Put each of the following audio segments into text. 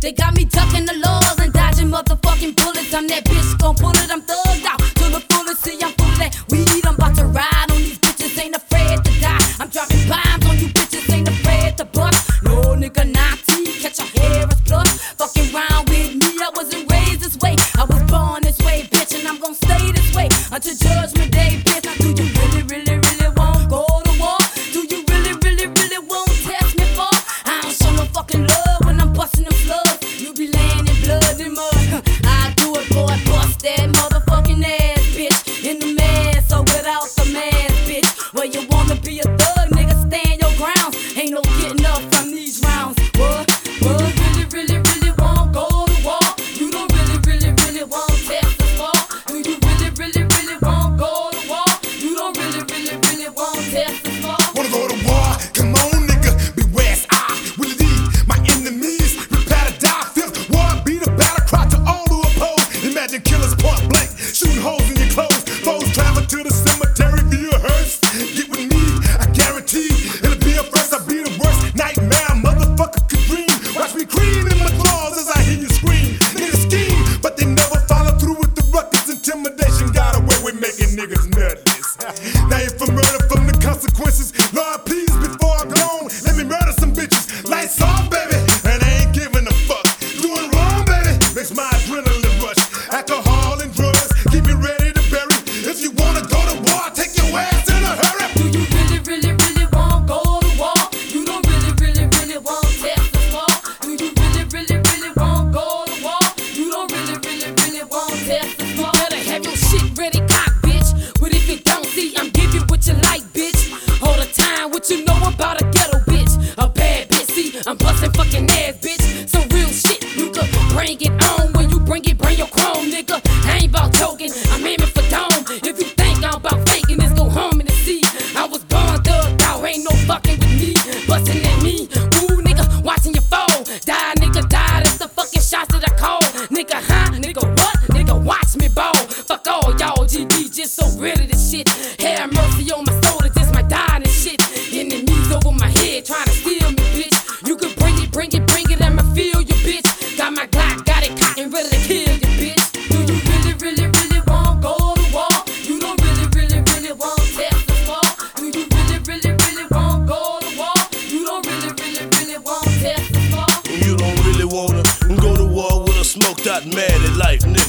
They got me ducking the laws and dodging motherfucking bullets. I'm that bitch, gon' pull it, I'm thugged test? Better have your shit ready, cock, bitch. But if you don't see, I'm giving what you like, bitch. All the time, what you know about a ghetto bitch? A bad bitch, see, I'm busting fucking ass, bitch. Some real shit, you could bring it on. When you bring it, bring your chrome, nigga. I ain't about joking, I'm aiming for dome. If you think I'm about faking this, go home in the sea. I was born thugged out, ain't no fucking with me. Busting at me, all y'all, GD, just so rid of shit. Have mercy on my soul, it just might die and shit. Enemies over my head, trying to steal me, bitch. You can bring it, bring it, bring it, I'ma feel you, bitch. Got my Glock, got it cocked and ready to kill you, bitch. Do you really, really, really want go to war? You don't really, really, really want test us for? Do you really, really, really want go to war? You don't really, really, really want test us for? You don't really wanna go to war with a smoked out mad at life nigga.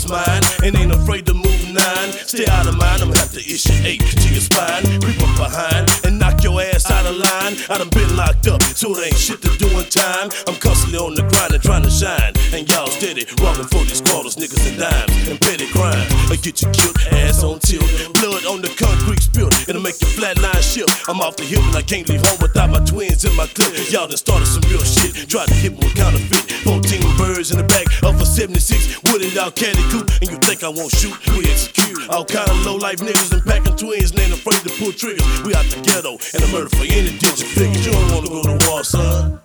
Out his mind, and ain't afraid to move nine. Stay out of mind, I'ma have to issue eight to your spine. Creep up behind and knock your ass out of line. I done been locked up, so there ain't shit to do in time. I'm constantly on the grind and trying to shine. And y'all steady robbing for these quarters, niggas and dimes, and petty crime. I get you killed, ass on tilt, blood on the concrete spilt. It'll make your flatline shift. I'm off the hill and I can't leave home without my twins in my clip. Y'all done started some real shit. Tried to hit me with counterfeit. 14 birds in the back of a 76 wooded out caddy coupe. And you think I won't shoot? We execute. All kind of low life niggas and packing twins and ain't afraid to pull triggers. We out the ghetto and a murder for any digit figures. You don't wanna go to war, son.